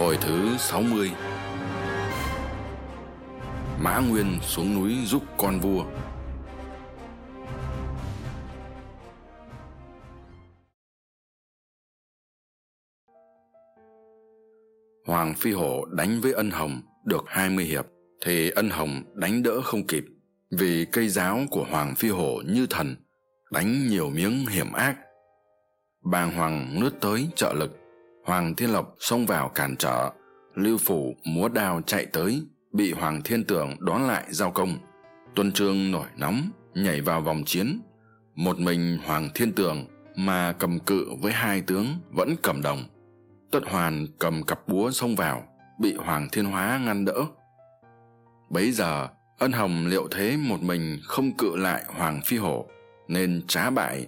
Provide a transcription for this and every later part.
Hồi thứ sáu mươi, Mã Nguyên xuống núi giúp con vua. Hoàng Phi Hổ đánh với ân hồng được hai mươi hiệp, thì ân hồng đánh đỡ không kịp, vì cây giáo của Hoàng Phi Hổ như thần, đánh nhiều miếng hiểm ác. Bàng hoàng lướt tới trợ lực hoàng thiên lộc xông vào cản trở. Lưu phủ múa đao chạy tới, bị hoàng thiên tường đón lại giao công. Tuân trương nổi nóng, nhảy vào vòng chiến. Một mình hoàng thiên tường mà cầm cự với hai tướng vẫn cầm đồng. Tất hoàn cầm cặp búa xông vào, bị hoàng thiên hóa ngăn đỡ. Bấy giờ, ân hồng liệu thế một mình không cự lại hoàng phi hổ, nên trá bại.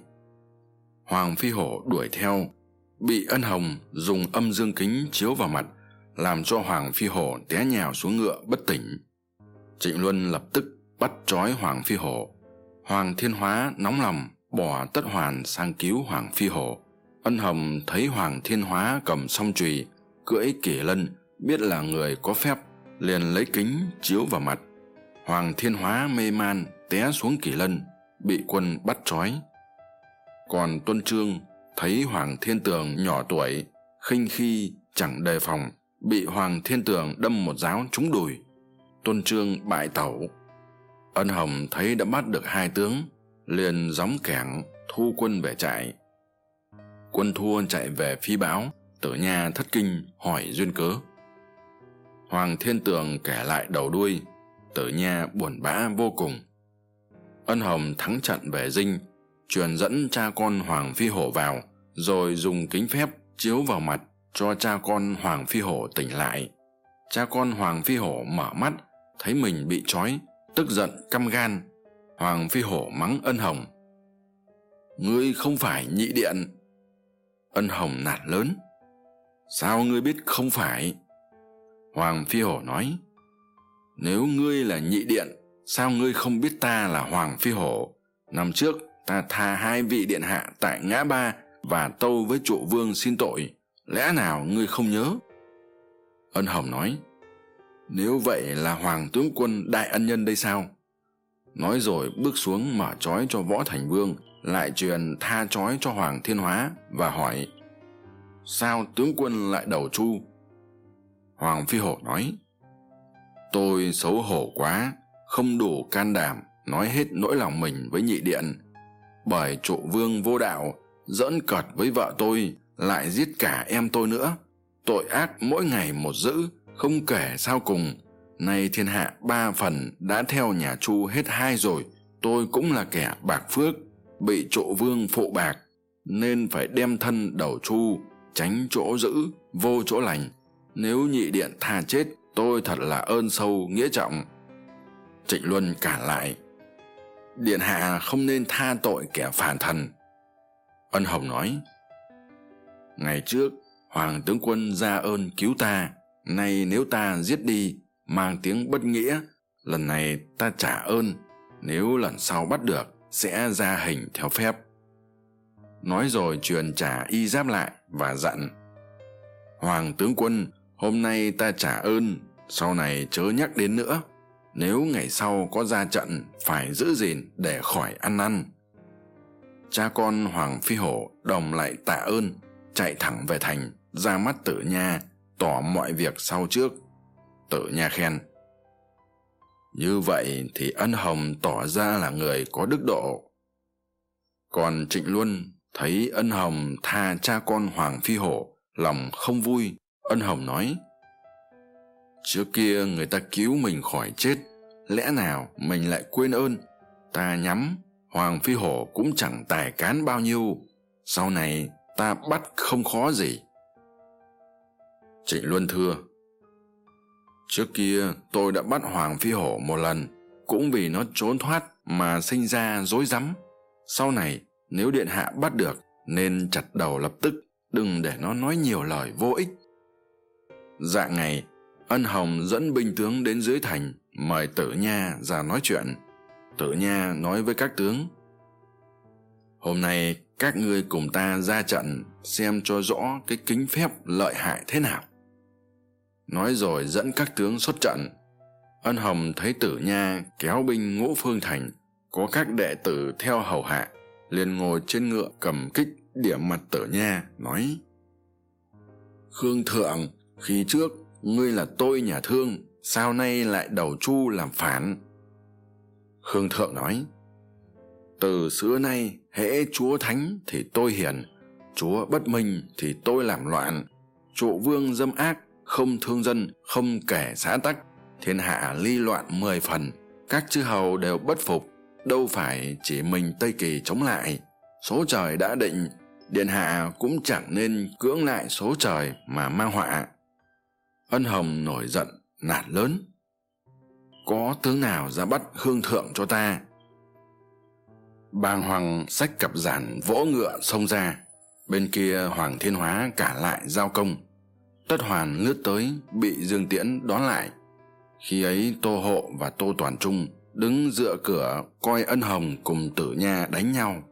Hoàng phi hổ đuổi theo bị ân hồng dùng âm dương kính chiếu vào mặt, làm cho hoàng phi hổ té nhào xuống ngựa bất tỉnh. Trịnh luân lập tức bắt trói hoàng phi hổ. Hoàng thiên hóa nóng lòng, bỏ tất hoàn sang cứu hoàng phi hổ. Ân hồng thấy hoàng thiên hóa cầm song chùy, cưỡi kỷ lân, biết là người có phép, liền lấy kính chiếu vào mặt. Hoàng thiên hóa mê man té xuống kỷ lân, bị quân bắt trói. Còn tuân trương thấy hoàng thiên tường nhỏ tuổi, khinh khi chẳng đề phòng, bị hoàng thiên tường đâm một giáo trúng đùi. Tôn trương bại tẩu. Ân hồng thấy đã bắt được hai tướng, liền gióng kẻng, thu quân về trại. Quân thua chạy về phi báo, tử nha thất kinh hỏi duyên cớ. Hoàng thiên tường kể lại đầu đuôi, tử nha buồn bã vô cùng. Ân hồng thắng trận về dinh truyền dẫn cha con hoàng phi hổ vào, rồi dùng kính phép chiếu vào mặt cho cha con hoàng phi hổ tỉnh lại. Cha con hoàng phi hổ mở mắt, thấy mình bị trói, tức giận, căm gan. Hoàng phi hổ mắng ân hồng. Ngươi không phải nhị điện. Ân hồng nạt lớn. Sao ngươi biết không phải? Hoàng phi hổ nói. Nếu ngươi là nhị điện, sao ngươi không biết ta là hoàng phi hổ? Năm trước ta tha hai vị điện hạ tại ngã ba và tâu với trụ vương xin tội. Lẽ nào ngươi không nhớ? Ân hồng nói, nếu vậy là hoàng tướng quân đại ân nhân đây sao? Nói rồi bước xuống mở trói cho võ thành vương, lại truyền tha trói cho hoàng thiên hóa và hỏi, sao tướng quân lại đầu chu hoàng phi hổ nói, tôi xấu hổ quá, không đủ can đảm nói hết nỗi lòng mình với nhị điện bởi trụ vương vô đạo, giỡn cợt với vợ tôi, lại giết cả em tôi nữa. Tội ác mỗi ngày một dữ, không kể sao cùng. Nay thiên hạ ba phần đã theo nhà chu hết hai rồi, tôi cũng là kẻ bạc phước, bị trụ vương phụ bạc. Nên phải đem thân đầu chu, tránh chỗ dữ, vô chỗ lành. Nếu nhị điện tha chết, tôi thật là ơn sâu nghĩa trọng. Trịnh luân cản lại điện hạ không nên tha tội kẻ phản thần. Ân hồng nói, ngày trước, hoàng tướng quân ra ơn cứu ta. Nay nếu ta giết đi, mang tiếng bất nghĩa, lần này ta trả ơn. Nếu lần sau bắt được, sẽ ra hình theo phép. Nói rồi truyền trả y giáp lại và dặn, hoàng tướng quân, hôm nay ta trả ơn, sau này chớ nhắc đến nữa nếu ngày sau có ra trận, phải giữ gìn để khỏi ăn năn cha con hoàng phi hổ đồng lại tạ ơn, chạy thẳng về thành, ra mắt tử nha, tỏ mọi việc sau trước. Tử nha khen, như vậy thì ân hồng tỏ ra là người có đức độ. Còn trịnh luân thấy ân hồng tha cha con hoàng phi hổ, lòng không vui, ân hồng nói trước kia người ta cứu mình khỏi chết, lẽ nào mình lại quên ơn? Ta nhắm, hoàng phi hổ cũng chẳng tài cán bao nhiêu. Sau này ta bắt không khó gì. Trịnh luân thưa, trước kia tôi đã bắt hoàng phi hổ một lần, cũng vì nó trốn thoát mà sinh ra rối rắm. Sau này nếu điện hạ bắt được, nên chặt đầu lập tức, đừng để nó nói nhiều lời vô ích. Dạng ngày ân hồng dẫn binh tướng đến dưới thành, mời tử nha ra nói chuyện. Tử nha nói với các tướng, hôm nay các ngươi cùng ta ra trận, xem cho rõ cái kính phép lợi hại thế nào. Nói rồi dẫn các tướng xuất trận. Ân hồng thấy tử nha kéo binh ngũ phương thành, có các đệ tử theo hầu hạ, liền ngồi trên ngựa cầm kích điểm mặt tử nha, nói, khương thượng, khi trước ngươi là tôi nhà thương, sao nay lại đầu chu làm phản? Khương thượng nói, từ xưa nay, hễ chúa thánh thì tôi hiền, chúa bất minh thì tôi làm loạn. Trụ vương dâm ác, không thương dân, không kẻ xã tắc. Thiên hạ ly loạn mười phần, các chư hầu đều bất phục. Đâu phải chỉ mình tây kỳ chống lại, số trời đã định, điện hạ cũng chẳng nên cưỡng lại số trời mà mang họa ân hồng nổi giận nạt lớn. Có tướng nào ra bắt hương thượng cho ta? Bàng hoàng xách cặp giản vỗ ngựa xông ra. Bên kia hoàng thiên hóa cả lại giao công. Tất hoàn lướt tới, bị dương tiễn đón lại. Khi ấy tô hộ và tô toàn trung đứng dựa cửa coi ân hồng cùng tử nha đánh nhau.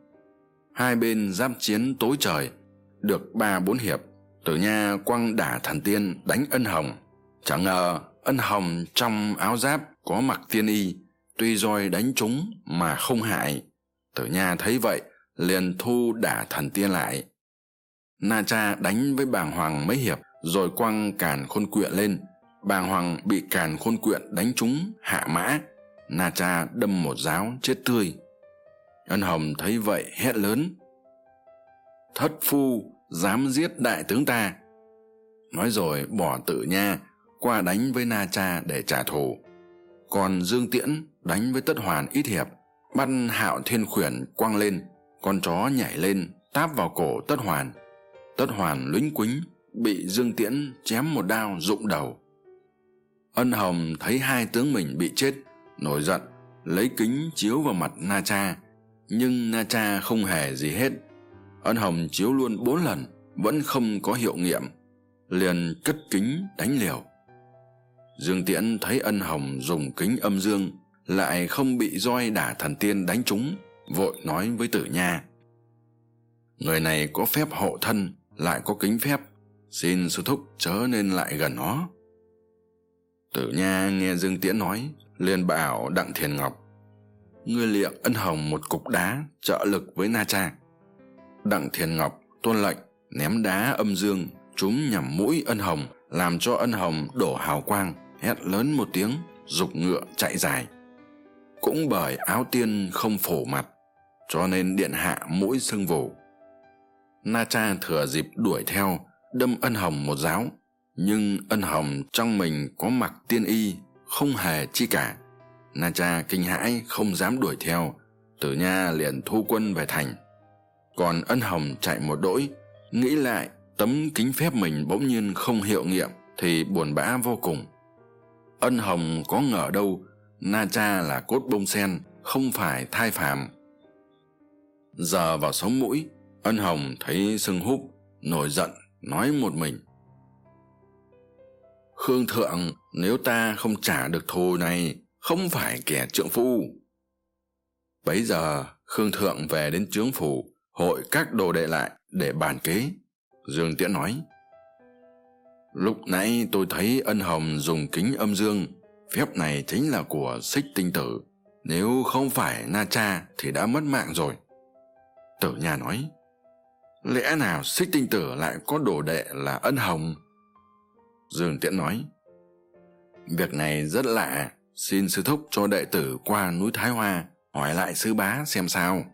Hai bên giáp chiến tối trời, được ba bốn hiệp tử nha quăng đả thần tiên, đánh ân hồng. Chẳng ngờ, ân hồng trong áo giáp có mặc tiên y, tuy roi đánh chúng mà không hại. Tử nha thấy vậy, liền thu đả thần tiên lại. Na cha đánh với bàng hoàng mấy hiệp, rồi quăng càn khôn quyện lên. Bàng hoàng bị càn khôn quyện đánh trúng hạ mã. Na cha đâm một giáo chết tươi. Ân hồng thấy vậy hét lớn. Thất phu dám giết đại tướng ta. Nói rồi bỏ tự nha, qua đánh với na cha để trả thù. Còn dương tiễn đánh với tất hoàn ít hiệp, bắt hạo thiên khuyển quăng lên, con chó nhảy lên, táp vào cổ tất hoàn. Tất hoàn lính quính, bị dương tiễn chém một đao rụng đầu. Ân hồng thấy hai tướng mình bị chết, nổi giận, lấy kính chiếu vào mặt na cha. Nhưng na cha không hề gì hết ân hồng chiếu luôn bốn lần, vẫn không có hiệu nghiệm, liền cất kính đánh liều. Dương tiễn thấy ân hồng dùng kính âm dương, lại không bị roi đả thần tiên đánh trúng, vội nói với tử nha. Người này có phép hộ thân, lại có kính phép, xin sư thúc chớ nên lại gần nó. Tử nha nghe dương tiễn nói, liền bảo đặng thiền ngọc, ngươi liệng ân hồng một cục đá trợ lực với na cha đặng thiền ngọc tuân lệnh, ném đá âm dương chúng nhằm mũi ân hồng, làm cho ân hồng đổ hào quang, hét lớn một tiếng giục ngựa chạy dài. Cũng bởi áo tiên không phổ mặt cho nên điện hạ mũi sưng vù. Na cha thừa dịp đuổi theo, đâm ân hồng một giáo. Nhưng ân hồng trong mình có mặc tiên y, không hề chi cả. Na cha kinh hãi, không dám đuổi theo. Tử nha liền thu quân về thành còn ân hồng chạy một đỗi. Nghĩ lại, tấm kính phép mình bỗng nhiên không hiệu nghiệm thì buồn bã vô cùng. Ân hồng có ngờ đâu, na cha là cốt bông sen, không phải thai phàm. Giờ vào sống mũi, ân hồng thấy sưng húp, nổi giận, nói một mình. Khương thượng, nếu ta không trả được thù này, không phải kẻ trượng phu. Bấy giờ, khương thượng về đến trướng phủ hội các đồ đệ lại để bàn kế. Dương tiễn nói, lúc nãy tôi thấy ân hồng dùng kính âm dương, phép này chính là của xích tinh tử. Nếu không phải na cha thì đã mất mạng rồi. Tử nha nói, lẽ nào xích tinh tử lại có đồ đệ là ân hồng? Dương tiễn nói, việc này rất lạ. Xin sư thúc cho đệ tử qua núi thái hoa hỏi lại sư bá xem sao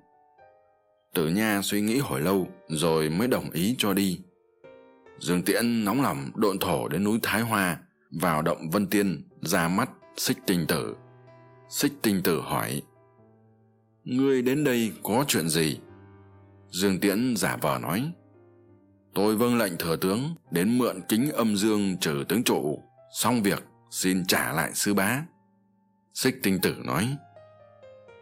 tử nha suy nghĩ hồi lâu rồi mới đồng ý cho đi. Dương tiễn nóng lòng độn thổ đến núi thái hoa, vào động vân tiên, ra mắt xích tinh tử. Xích tinh tử hỏi, ngươi đến đây có chuyện gì? Dương tiễn giả vờ nói, tôi vâng lệnh thừa tướng đến mượn kính âm dương trừ tướng trụ, xong việc xin trả lại sư bá. Xích tinh tử nói,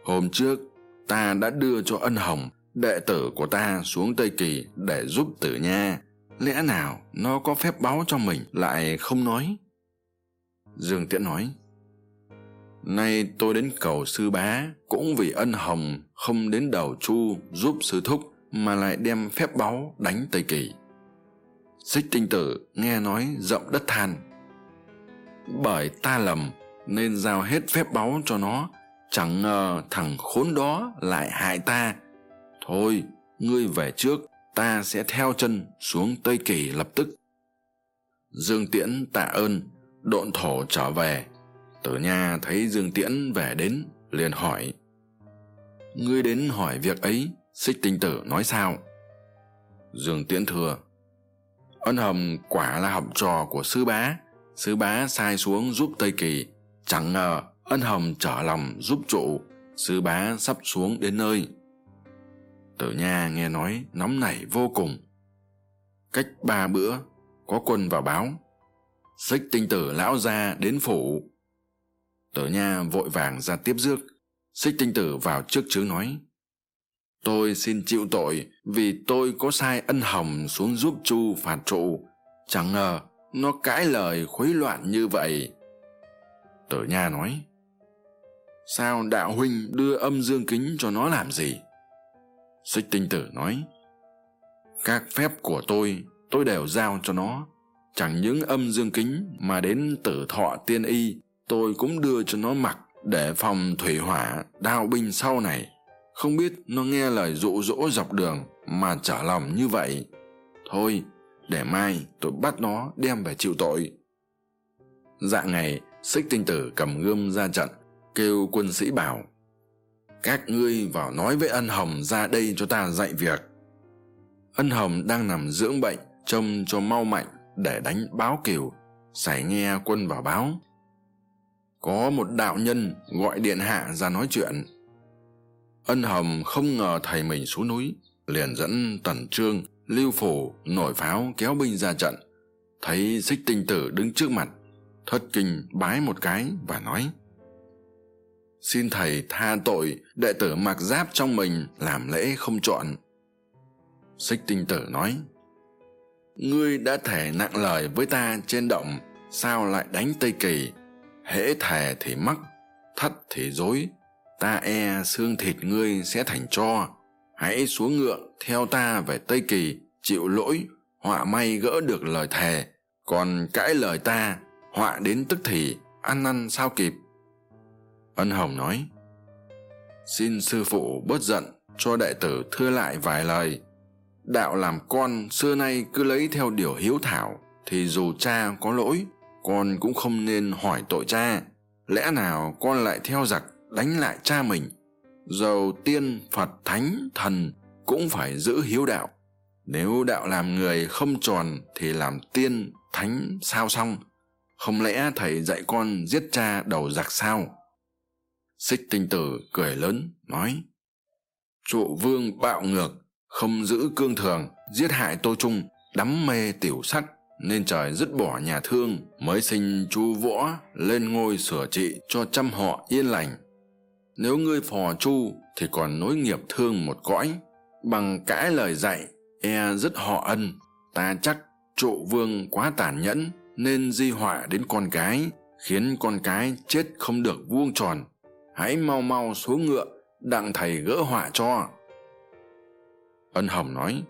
hôm trước ta đã đưa cho ân hồng đệ tử của ta xuống tây kỳ để giúp tử nha. Lẽ nào nó có phép báo cho mình lại không nói? Dương tiễn nói, nay tôi đến cầu sư bá, cũng vì ân hồng không đến đầu chu giúp sư thúc mà lại đem phép báu đánh tây kỳ. Xích tinh tử nghe nói rộng đất than, bởi ta lầm nên giao hết phép báu cho nó, chẳng ngờ thằng khốn đó lại hại ta thôi, ngươi về trước, ta sẽ theo chân xuống tây kỳ lập tức. Dương tiễn tạ ơn, độn thổ trở về. Tử nha thấy dương tiễn về đến, liền hỏi. Ngươi đến hỏi việc ấy, xích tinh tử nói sao? Dương tiễn thừa ân hầm quả là học trò của sư bá. Sư bá sai xuống giúp tây kỳ. Chẳng ngờ ân hầm trở lòng giúp trụ. Sư bá sắp xuống đến nơi tử nha nghe nói nóng nảy vô cùng. Cách ba bữa, có quân vào báo. Xích tinh tử lão gia đến phủ. Tử nha vội vàng ra tiếp rước. Xích tinh tử vào trước chứ nói, tôi xin chịu tội vì tôi có sai ân hồng xuống giúp chu phạt trụ. Chẳng ngờ nó cãi lời khuấy loạn như vậy. Tử nha nói, sao đạo huynh đưa âm dương kính cho nó làm gì? Xích tinh tử nói, các phép của tôi tôi đều giao cho nó. Chẳng những âm dương kính mà đến tử thọ tiên y, tôi cũng đưa cho nó mặc để phòng thủy hỏa đao binh sau này. Không biết nó nghe lời dụ dỗ dọc đường mà trở lòng như vậy. Thôi, để mai tôi bắt nó đem về chịu tội. Dạng ngày, xích tinh tử cầm gươm ra trận, kêu quân sĩ bảo các ngươi vào nói với ân hồng ra đây cho ta dạy việc. Ân hồng đang nằm dưỡng bệnh, trông cho mau mạnh để đánh báo kiều sảy nghe quân vào báo. Có một đạo nhân gọi điện hạ ra nói chuyện. Ân hồng không ngờ thầy mình xuống núi, liền dẫn tần trương, lưu phủ nổi pháo kéo binh ra trận. Thấy xích tinh tử đứng trước mặt, thất kinh bái một cái và nói xin thầy tha tội, đệ tử mặc giáp trong mình làm lễ không chọn. Xích tinh tử nói, ngươi đã thể nặng lời với ta trên động, sao lại đánh tây kỳ? Hễ thề thì mắc, thất thì dối ta e xương thịt ngươi sẽ thành tro. Hãy xuống ngựa, theo ta về tây kỳ, chịu lỗi, họa may gỡ được lời thề. Còn cãi lời ta, họa đến tức thì, ăn năn sao kịp ân hồng nói, xin sư phụ bớt giận cho đệ tử thưa lại vài lời. Đạo làm con xưa nay cứ lấy theo điều hiếu thảo thì dù cha có lỗi, con cũng không nên hỏi tội cha. Lẽ nào con lại theo giặc đánh lại cha mình? Dầu tiên, phật, thánh, thần cũng phải giữ hiếu đạo. Nếu đạo làm người không tròn thì làm tiên, thánh sao xong? Không lẽ thầy dạy con giết cha đầu giặc sao? Xích tinh tử cười lớn, nói, trụ vương bạo ngược, không giữ cương thường, giết hại tô trung, đắm mê tiểu sắc nên trời dứt bỏ nhà thương, mới sinh chu võ lên ngôi sửa trị cho trăm họ yên lành. Nếu ngươi phò chu, thì còn nối nghiệp thương một cõi. Bằng cãi lời dạy e dứt họ ân, ta chắc trụ vương quá tàn nhẫn, nên di họa đến con cái khiến con cái chết không được vuông tròn hãy mau mau xuống ngựa, đặng thầy gỡ họa cho. Ân hồng nói,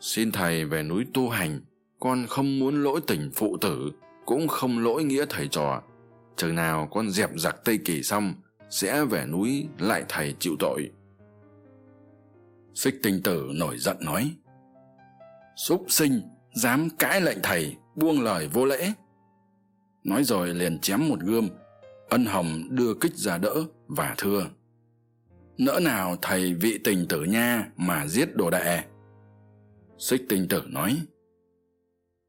xin thầy về núi tu hành, con không muốn lỗi tình phụ tử, cũng không lỗi nghĩa thầy trò. Chừng nào con dẹp giặc tây kỳ xong, sẽ về núi lại thầy chịu tội. Xích tinh tử nổi giận nói, súc sinh, dám cãi lệnh thầy, buông lời vô lễ. Nói rồi liền chém một gươm ân hồng đưa kích ra đỡ và thưa. Nỡ nào thầy vị tình tử nha mà giết đồ đệ? Xích tinh tử nói,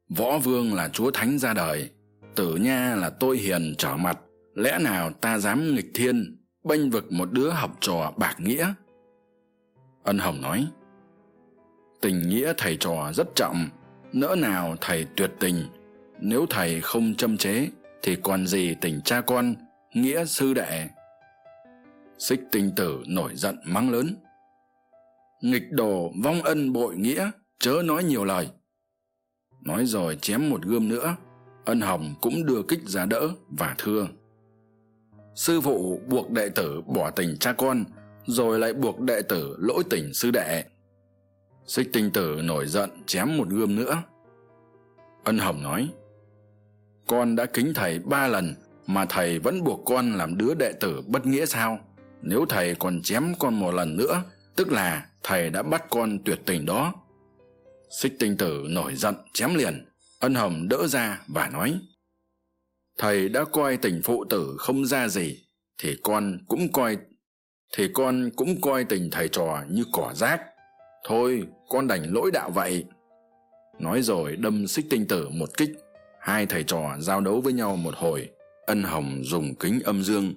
võ vương là chúa thánh ra đời, tử nha là tôi hiền trở mặt, lẽ nào ta dám nghịch thiên, bênh vực một đứa học trò bạc nghĩa? Ân hồng nói, tình nghĩa thầy trò rất trọng nỡ nào thầy tuyệt tình, nếu thầy không châm chế thì còn gì tình cha con? Nghĩa sư đệ. Xích tinh tử nổi giận mắng lớn. Nghịch đồ vong ân bội nghĩa, chớ nói nhiều lời. Nói rồi chém một gươm nữa, ân hồng cũng đưa kích ra đỡ và thưa. Sư phụ buộc đệ tử bỏ tình cha con, rồi lại buộc đệ tử lỗi tình sư đệ. Xích tinh tử nổi giận chém một gươm nữa. Ân hồng nói, con đã kính thầy ba lần mà thầy vẫn buộc con làm đứa đệ tử bất nghĩa sao? Nếu thầy còn chém con một lần nữa, tức là thầy đã bắt con tuyệt tình đó. Xích tinh tử nổi giận, chém liền. Ân hồng đỡ ra và nói, thầy đã coi tình phụ tử không ra gì, thì con cũng coi, thì con cũng coi tình thầy trò như cỏ rác. Thôi, con đành lỗi đạo vậy. Nói rồi đâm xích tinh tử một kích. Hai thầy trò giao đấu với nhau một hồi ân hồng dùng kính âm dương.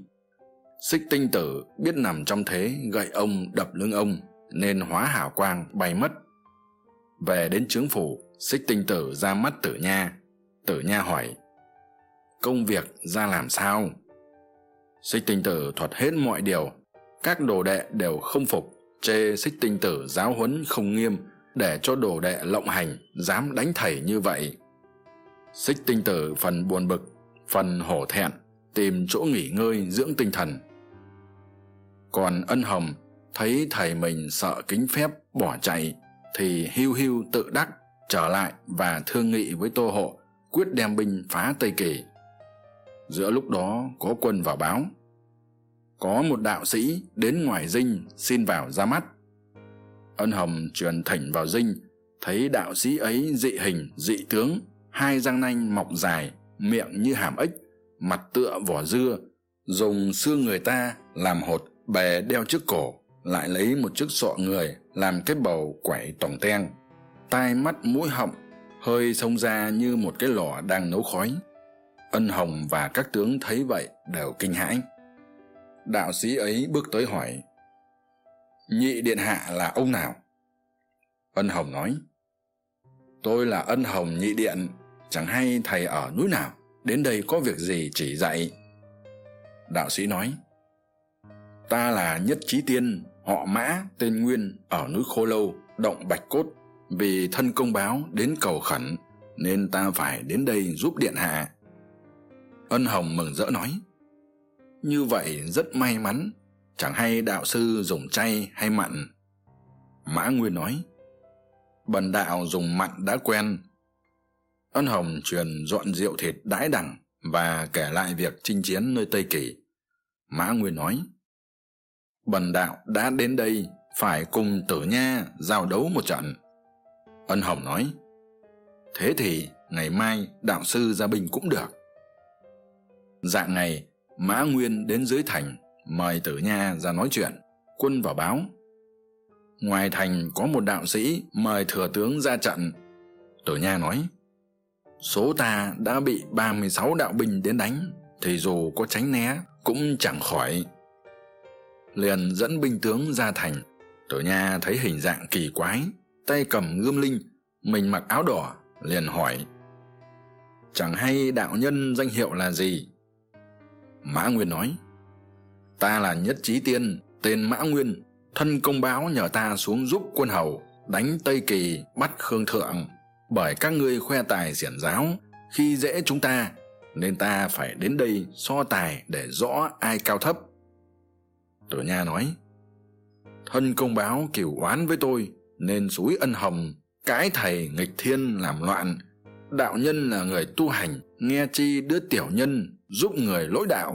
Xích tinh tử biết nằm trong thế, gậy ông đập lưng ông, nên hóa hảo quang bay mất. Về đến trướng phủ, xích tinh tử ra mắt tử nha. Tử nha hỏi, công việc ra làm sao? Xích tinh tử thuật hết mọi điều. Các đồ đệ đều không phục, chê xích tinh tử giáo huấn không nghiêm, để cho đồ đệ lộng hành, dám đánh thầy như vậy. Xích tinh tử phần buồn bực phần hổ thẹn, tìm chỗ nghỉ ngơi dưỡng tinh thần. Còn ân hồng thấy thầy mình sợ kính phép bỏ chạy, thì hiu hiu tự đắc trở lại và thương nghị với tô hộ, quyết đem binh phá tây kỳ. Giữa lúc đó có quân vào báo. Có một đạo sĩ đến ngoài dinh xin vào ra mắt. Ân hồng truyền thỉnh vào dinh, thấy đạo sĩ ấy dị hình, dị tướng, hai răng nanh mọc dài miệng như hàm ếch, mặt tựa vỏ dưa, dùng xương người ta làm hột, bè đeo trước cổ, lại lấy một chiếc sọ người làm cái bầu quẩy tòng teng. Tai mắt mũi họng hơi xông ra như một cái lò đang nấu khói. Ân hồng và các tướng thấy vậy đều kinh hãi. Đạo sĩ ấy bước tới hỏi, nhị điện hạ là ông nào? Ân hồng nói, tôi là ân hồng nhị điện chẳng hay thầy ở núi nào, đến đây có việc gì chỉ dạy? Đạo sĩ nói, ta là nhất trí tiên, họ mã tên nguyên ở núi khô lâu, động bạch cốt. Vì thân công báo đến cầu khẩn, nên ta phải đến đây giúp điện hạ. Ân hồng mừng rỡ nói, như vậy rất may mắn, chẳng hay đạo sư dùng chay hay mặn? Mã nguyên nói, bần đạo dùng mặn đã quen ân hồng truyền dọn rượu thịt đãi đẳng và kể lại việc chinh chiến nơi tây kỳ. Mã nguyên nói, bần đạo đã đến đây phải cùng tử nha giao đấu một trận. Ân hồng nói, thế thì ngày mai đạo sư ra binh cũng được. Dạng ngày, mã nguyên đến dưới thành mời tử nha ra nói chuyện, quân vào báo. Ngoài thành có một đạo sĩ mời thừa tướng ra trận. Tử nha nói số ta đã bị ba mươi sáu đạo binh đến đánh, thì dù có tránh né, cũng chẳng khỏi. Liền dẫn binh tướng ra thành. Tử nha thấy hình dạng kỳ quái, tay cầm gươm linh, mình mặc áo đỏ, liền hỏi, chẳng hay đạo nhân danh hiệu là gì? Mã nguyên nói, ta là nhất trí tiên, tên mã nguyên, thân công báo nhờ ta xuống giúp quân hầu, đánh tây kỳ bắt khương thượng bởi các ngươi khoe tài xiển giáo, khi dễ chúng ta, nên ta phải đến đây so tài để rõ ai cao thấp. Tử nha nói, thân công báo cửu oán với tôi, nên suối ân hồng, cái thầy nghịch thiên làm loạn. Đạo nhân là người tu hành, nghe chi đứa tiểu nhân giúp người lỗi đạo.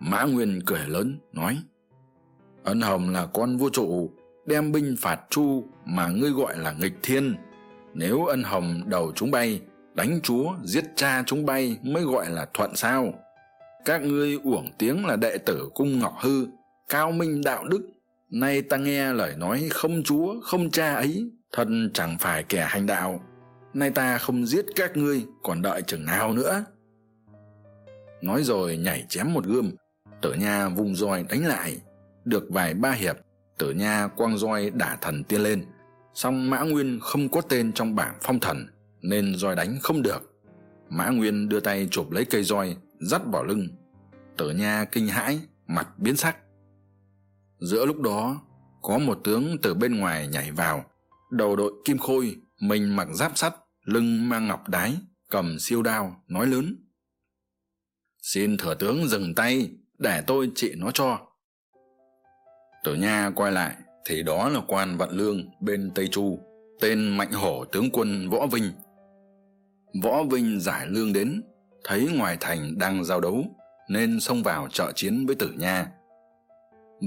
Mã nguyên cười lớn, nói, ân hồng là con vua trụ, đem binh phạt chu mà ngươi gọi là nghịch thiên nếu ân hồng đầu chúng bay, đánh chúa, giết cha chúng bay mới gọi là thuận sao? Các ngươi uổng tiếng là đệ tử cung ngọc hư, cao minh đạo đức. Nay ta nghe lời nói không chúa, không cha ấy thân chẳng phải kẻ hành đạo. Nay ta không giết các ngươi, còn đợi chừng nào nữa? Nói rồi nhảy chém một gươm, tử nha vung roi đánh lại. Được vài ba hiệp, tử nha quăng roi đả thần tiên lên song mã nguyên không có tên trong bảng phong thần, nên roi đánh không được. Mã nguyên đưa tay chụp lấy cây roi, dắt vào lưng. Tử nha kinh hãi, mặt biến sắc. Giữa lúc đó, có một tướng từ bên ngoài nhảy vào. Đầu đội kim khôi, mình mặc giáp sắt, lưng mang ngọc đái, cầm siêu đao, nói lớn. Xin thừa tướng dừng tay, để tôi trị nó cho. Tử nha quay lại thì đó là quan vận lương bên tây chu, tên mạnh hổ tướng quân võ vinh. Võ vinh giải lương đến, thấy ngoài thành đang giao đấu, nên xông vào trợ chiến với tử nha.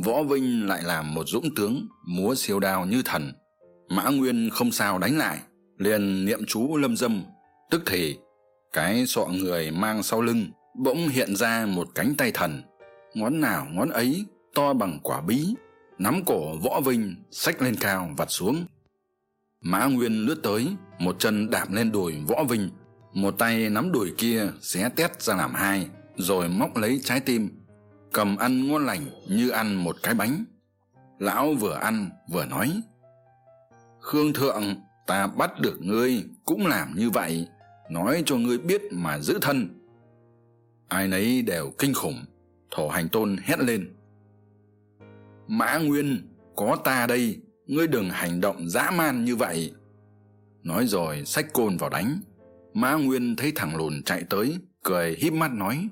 Võ vinh lại làm một dũng tướng, múa siêu đao như thần. Mã nguyên không sao đánh lại, liền niệm chú lâm dâm. Tức thì, cái sọ người mang sau lưng bỗng hiện ra một cánh tay thần. Ngón nào ngón ấy to bằng quả bí nắm cổ võ vinh, xách lên cao vặt xuống. Mã nguyên lướt tới, một chân đạp lên đùi võ vinh. Một tay nắm đùi kia, xé tét ra làm hai, rồi móc lấy trái tim. Cầm ăn ngon lành như ăn một cái bánh. Lão vừa ăn, vừa nói, khương thượng, ta bắt được ngươi cũng làm như vậy, nói cho ngươi biết mà giữ thân. Ai nấy đều kinh khủng, thổ hành tôn hét lên mã nguyên, có ta đây, ngươi đừng hành động dã man như vậy. Nói rồi, xách côn vào đánh. Mã nguyên thấy thằng lùn chạy tới, cười híp mắt nói,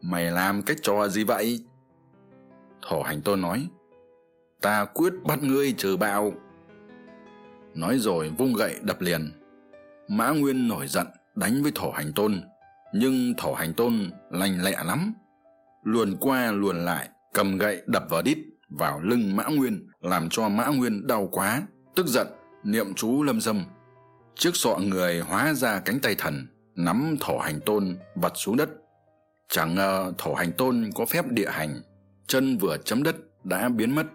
mày làm cái trò gì vậy? Thổ hành tôn nói, ta quyết bắt ngươi trừ bạo. Nói rồi, vung gậy đập liền. Mã nguyên nổi giận, đánh với thổ hành tôn. Nhưng thổ hành tôn lành lẹ lắm. Luồn qua luồn lại cầm gậy đập vào đít, vào lưng mã nguyên, làm cho mã nguyên đau quá, tức giận, niệm chú lâm dâm chiếc sọ người hóa ra cánh tay thần, nắm thổ hành tôn, vặt xuống đất. Chẳng ngờ thổ hành tôn có phép địa hành, chân vừa chấm đất đã biến mất.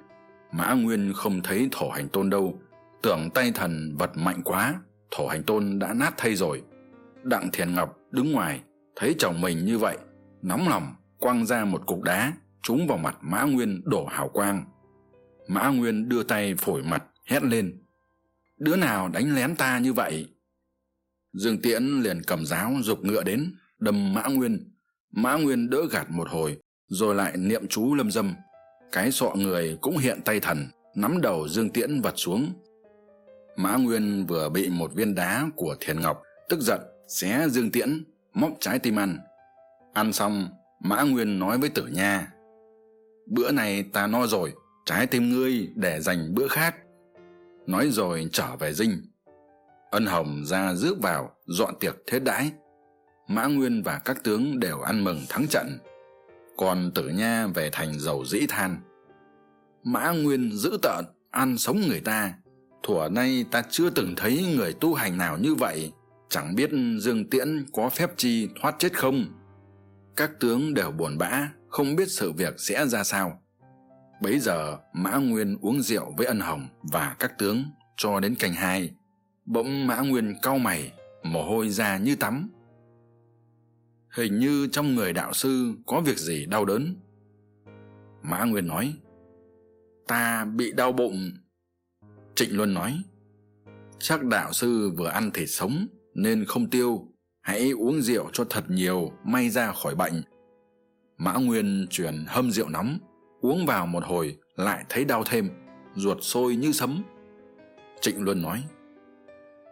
Mã nguyên không thấy thổ hành tôn đâu, tưởng tay thần vật mạnh quá thổ hành tôn đã nát thay rồi. Đặng thiền ngọc đứng ngoài, thấy chồng mình như vậy, nóng lòng, quăng ra một cục đá trúng vào mặt mã nguyên đổ hào quang. Mã nguyên đưa tay phổi mặt hét lên. Đứa nào đánh lén ta như vậy? Dương tiễn liền cầm giáo g ụ c ngựa đến, đâm mã nguyên. Mã nguyên đỡ gạt một hồi, rồi lại niệm chú lâm dâm. Cái sọ người cũng hiện tay thần, nắm đầu dương tiễn vật xuống. Mã nguyên vừa bị một viên đá của thiền ngọc tức giận, xé dương tiễn, móc trái tim ăn. Ăn xong, mã nguyên nói với tử nha bữa này ta no rồi, trái thêm ngươi để dành bữa khác. Nói rồi trở về dinh. Ân hồng ra rước vào, dọn tiệc thế đãi. Mã nguyên và các tướng đều ăn mừng thắng trận. Còn tử nha về thành dầu dĩ than. Mã nguyên dữ tợn, ăn sống người ta. Thuở nay ta chưa từng thấy người tu hành nào như vậy. Chẳng biết dương tiễn có phép chi thoát chết không? Các tướng đều buồn bã không biết sự việc sẽ ra sao. Bấy giờ, mã nguyên uống rượu với ân hồng và các tướng, cho đến canh hai. Bỗng mã nguyên cau mày, mồ hôi ra như tắm. Hình như trong người đạo sư có việc gì đau đớn. Mã nguyên nói, ta bị đau bụng. Trịnh luân nói, chắc đạo sư vừa ăn thịt sống nên không tiêu. Hãy uống rượu cho thật nhiều, may ra khỏi bệnh mã nguyên truyền hâm rượu nóng, uống vào một hồi lại thấy đau thêm, ruột sôi như sấm. Trịnh luân nói,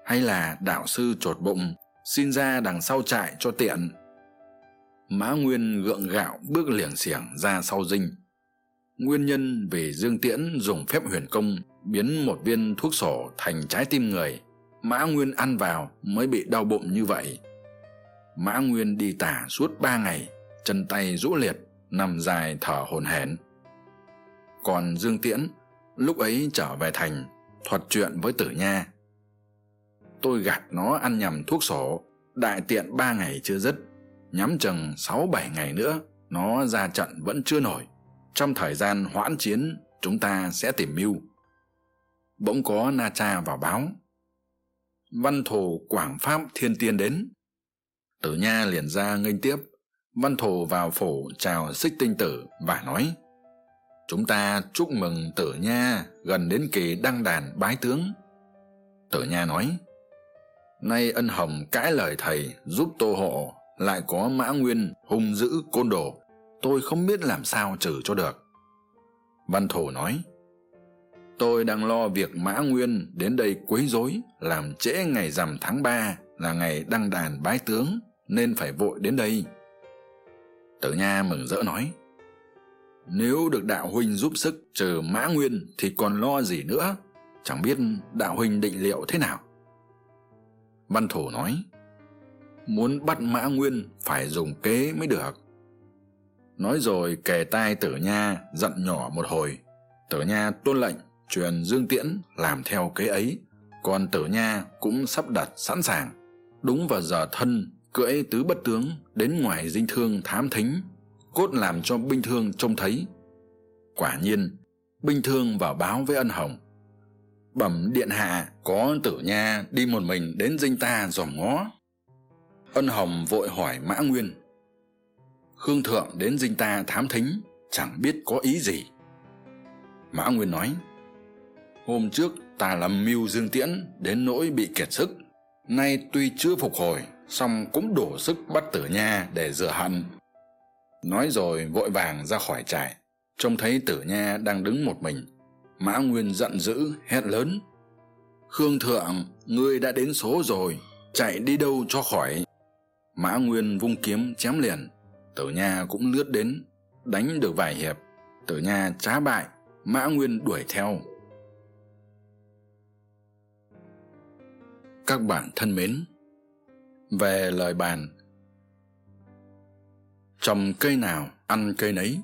hay là đạo sư chột bụng, xin ra đằng sau trại cho tiện. Mã nguyên gượng gạo bước liềng xiểng ra sau dinh. Nguyên nhân vì dương tiễn dùng phép huyền công biến một viên thuốc sổ thành trái tim người, mã nguyên ăn vào mới bị đau bụng như vậy. Mã nguyên đi tả suốt ba ngày chân tay rũ liệt, nằm dài thở hổn hển. Còn dương tiễn lúc ấy trở về thành thuật chuyện với tử nha. Tôi gạt nó ăn nhầm thuốc sổ, đại tiện ba ngày chưa dứt. Nhắm chừng sáu bảy ngày nữa, nó ra trận vẫn chưa nổi. Trong thời gian hoãn chiến, chúng ta sẽ tìm mưu. Bỗng có na cha vào báo. Văn thù quảng pháp thiên tiên đến. Tử nha liền ra nghênh tiếp văn thù vào phủ chào xích tinh tử và nói, chúng ta chúc mừng tử nha gần đến kỳ đăng đàn bái tướng. Tử nha nói, nay ân hồng cãi lời thầy giúp tô hộ lại có mã nguyên hung dữ côn đồ, tôi không biết làm sao trừ cho được. Văn thổ nói, tôi đang lo việc mã nguyên đến đây quấy rối, làm trễ ngày rằm tháng ba là ngày đăng đàn bái tướng, nên phải vội đến đây tử nha mừng rỡ nói, nếu được đạo huynh giúp sức trừ mã nguyên thì còn lo gì nữa? Chẳng biết đạo huynh định liệu thế nào? Văn thủ nói, muốn bắt mã nguyên phải dùng kế mới được. Nói rồi kề tai tử nha dặn nhỏ một hồi. Tử nha tuân lệnh truyền dương tiễn làm theo kế ấy, còn tử nha cũng sắp đặt sẵn sàng. Đúng vào giờ thân cưỡi tứ bất tướng đến ngoài dinh thương thám thính, cốt làm cho binh thương trông thấy. Quả nhiên, binh thương vào báo với ân hồng. Bẩm điện hạ, có tử nha đi một mình đến dinh ta dòm ngó. Ân hồng vội hỏi mã nguyên. Khương thượng đến dinh ta thám thính, chẳng biết có ý gì. Mã nguyên nói, hôm trước ta làm mưu dương tiễn đến nỗi bị kiệt sức, nay tuy chưa phục hồi song cũng đủ sức bắt tử nha để rửa hận. Nói rồi vội vàng ra khỏi trại, trông thấy tử nha đang đứng một mình. Mã nguyên giận dữ, hét lớn. Khương thượng, ngươi đã đến số rồi, chạy đi đâu cho khỏi? Mã nguyên vung kiếm chém liền. Tử nha cũng lướt đến, đánh được vài hiệp. Tử nha trá bại, mã nguyên đuổi theo. Các bạn thân mến về lời bàn. Trồng cây nào ăn cây nấy.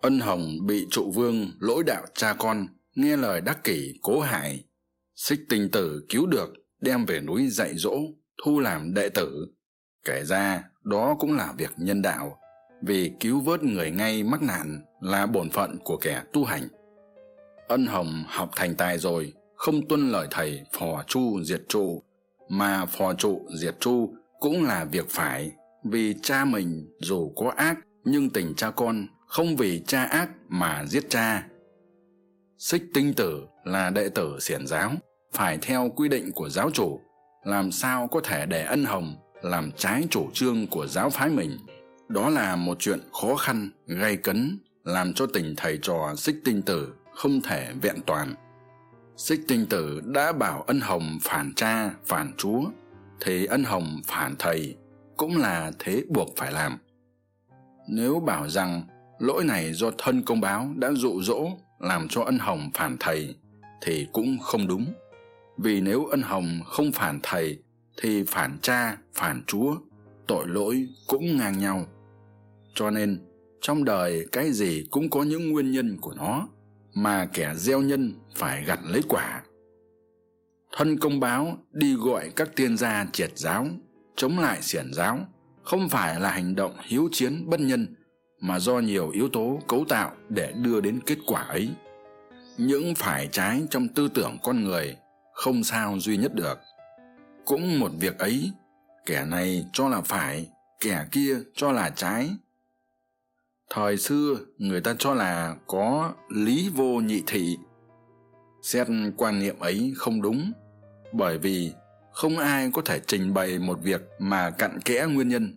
Ân hồng bị trụ vương lỗi đạo cha con, nghe lời đắc kỷ, cố hại. Xích tinh tử cứu được, đem về núi dạy dỗ, thu làm đệ tử. Kể ra, đó cũng là việc nhân đạo, vì cứu vớt người ngay mắc nạn là bổn phận của kẻ tu hành. Ân hồng học thành tài rồi, không tuân lời thầy phò chu diệt trụ mà phò trụ diệt chu cũng là việc phải. Vì cha mình dù có ác, nhưng tình cha con không vì cha ác mà giết cha. Xích tinh tử là đệ tử xiển giáo, phải theo quy định của giáo chủ. Làm sao có thể để ân hồng, làm trái chủ trương của giáo phái mình? Đó là một chuyện khó khăn, gay cấn, làm cho tình thầy trò xích tinh tử không thể vẹn toàn xích tinh tử đã bảo ân hồng phản cha, phản chúa, thì ân hồng phản thầy cũng là thế buộc phải làm. Nếu bảo rằng lỗi này do thân công báo đã dụ dỗ làm cho ân hồng phản thầy thì cũng không đúng. Vì nếu ân hồng không phản thầy thì phản cha, phản chúa, tội lỗi cũng ngang nhau. Cho nên trong đời cái gì cũng có những nguyên nhân của nó mà kẻ gieo nhân phải gặt lấy quả. Thân công báo đi gọi các tiên gia triệt giáo, chống lại xiển giáo, không phải là hành động hiếu chiến bất nhân, mà do nhiều yếu tố cấu tạo để đưa đến kết quả ấy. Những phải trái trong tư tưởng con người không sao duy nhất được. Cũng một việc ấy, kẻ này cho là phải, kẻ kia cho là trái thời xưa, người ta cho là có lý vô nhị thị. Xét quan niệm ấy không đúng, bởi vì không ai có thể trình bày một việc mà cặn kẽ nguyên nhân,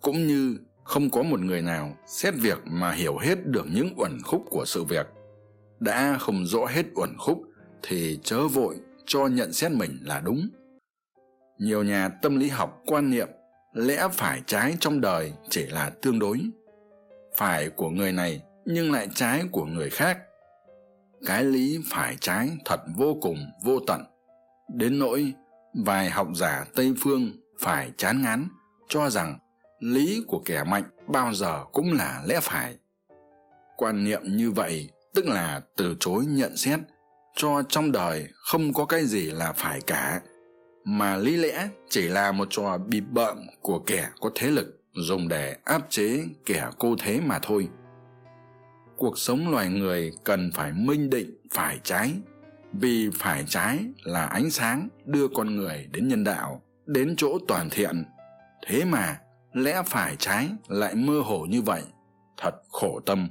cũng như không có một người nào xét việc mà hiểu hết được những uẩn khúc của sự việc. Đã không rõ hết uẩn khúc thì chớ vội cho nhận xét mình là đúng. Nhiều nhà tâm lý học quan niệm lẽ phải trái trong đời chỉ là tương đối phải của người này nhưng lại trái của người khác. Cái lý phải trái thật vô cùng, vô tận. Đến nỗi vài học giả tây phương phải chán ngán, cho rằng lý của kẻ mạnh bao giờ cũng là lẽ phải. Quan niệm như vậy tức là từ chối nhận xét, cho trong đời không có cái gì là phải cả, mà lý lẽ chỉ là một trò bịp bợm của kẻ có thế lực dùng để áp chế kẻ cô thế mà thôi. Cuộc sống loài người cần phải minh định, phải trái, vì phải trái là ánh sáng đưa con người đến nhân đạo, đến chỗ toàn thiện. Thế mà, lẽ phải trái lại mơ hồ như vậy, thật khổ tâm.